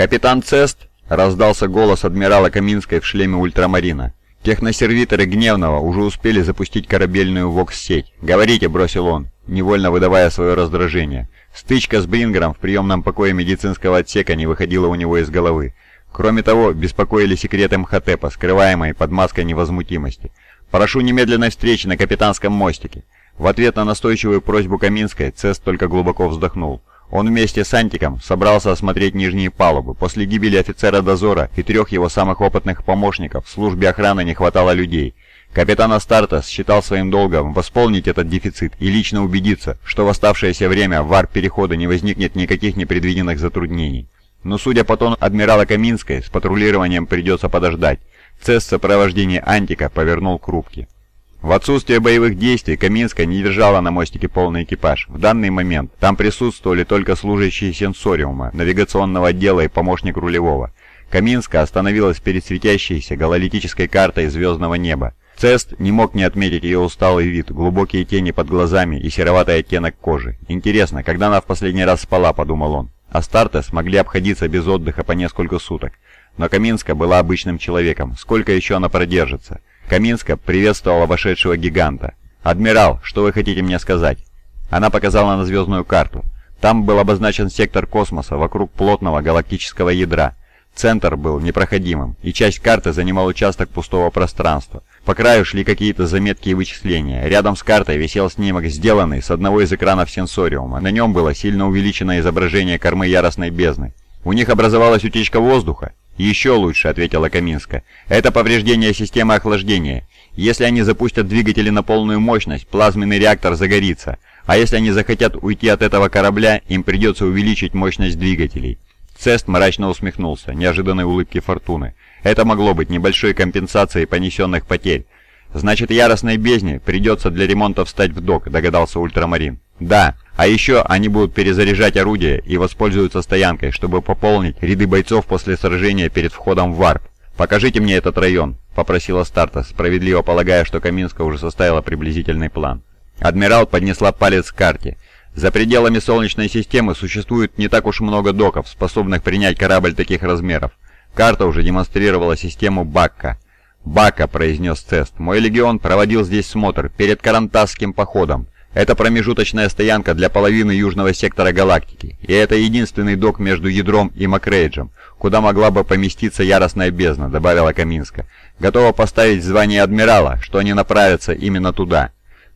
«Капитан Цест!» — раздался голос адмирала Каминской в шлеме ультрамарина. Техносервиторы Гневного уже успели запустить корабельную ВОКС-сеть. «Говорите», — бросил он, невольно выдавая свое раздражение. Стычка с Брингером в приемном покое медицинского отсека не выходила у него из головы. Кроме того, беспокоили секреты МХТПа, скрываемые под маской невозмутимости. «Прошу немедленной встречи на капитанском мостике». В ответ на настойчивую просьбу Каминской Цест только глубоко вздохнул. Он вместе с Антиком собрался осмотреть нижние палубы. После гибели офицера дозора и трех его самых опытных помощников в службе охраны не хватало людей. Капитан Астартес считал своим долгом восполнить этот дефицит и лично убедиться, что в оставшееся время в арп-перехода не возникнет никаких непредвиденных затруднений. Но судя по тону адмирала Каминской, с патрулированием придется подождать. Цесс в сопровождении Антика повернул к рубке. В отсутствие боевых действий Каминская не держала на мостике полный экипаж. В данный момент там присутствовали только служащие сенсориума, навигационного отдела и помощник рулевого. Каминская остановилась перед светящейся гололитической картой звездного неба. Цест не мог не отметить ее усталый вид, глубокие тени под глазами и сероватый оттенок кожи. «Интересно, когда она в последний раз спала?» – подумал он. Астартес могли обходиться без отдыха по несколько суток. Но Каминска была обычным человеком. Сколько еще она продержится? Каминска приветствовала вошедшего гиганта. «Адмирал, что вы хотите мне сказать?» Она показала на звездную карту. Там был обозначен сектор космоса вокруг плотного галактического ядра. Центр был непроходимым, и часть карты занимал участок пустого пространства. По краю шли какие-то заметки и вычисления. Рядом с картой висел снимок, сделанный с одного из экранов сенсориума. На нем было сильно увеличенное изображение кормы яростной бездны. У них образовалась утечка воздуха? «Еще лучше», — ответила Каминска. «Это повреждение системы охлаждения. Если они запустят двигатели на полную мощность, плазменный реактор загорится. А если они захотят уйти от этого корабля, им придется увеличить мощность двигателей». Цест мрачно усмехнулся, неожиданной улыбки Фортуны. Это могло быть небольшой компенсацией понесенных потерь. «Значит, яростной бездне придется для ремонта встать в док», — догадался Ультрамарин. «Да, а еще они будут перезаряжать орудия и воспользуются стоянкой, чтобы пополнить ряды бойцов после сражения перед входом в варп. «Покажите мне этот район», — попросила Старта, справедливо полагая, что Каминска уже составила приблизительный план. Адмирал поднесла палец к карте. За пределами Солнечной системы существует не так уж много доков, способных принять корабль таких размеров. Карта уже демонстрировала систему Бакка. «Бакка», — произнес Цест, — «мой легион проводил здесь смотр перед Карантасским походом. Это промежуточная стоянка для половины южного сектора галактики, и это единственный док между ядром и Макрейджем, куда могла бы поместиться яростная бездна», — добавила Каминска. «Готова поставить звание адмирала, что они направятся именно туда».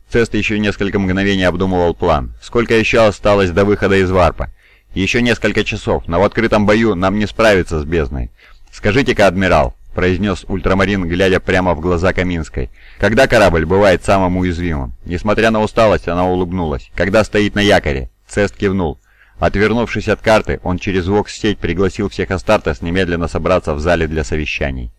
Цест еще несколько мгновений обдумывал план. Сколько еще осталось до выхода из варпа? Еще несколько часов, но в открытом бою нам не справиться с бездной. Скажите-ка, адмирал, произнес ультрамарин, глядя прямо в глаза Каминской. «Когда корабль бывает самым уязвимым?» Несмотря на усталость, она улыбнулась. «Когда стоит на якоре?» Цест кивнул. Отвернувшись от карты, он через вокс-сеть пригласил всех Астартес немедленно собраться в зале для совещаний.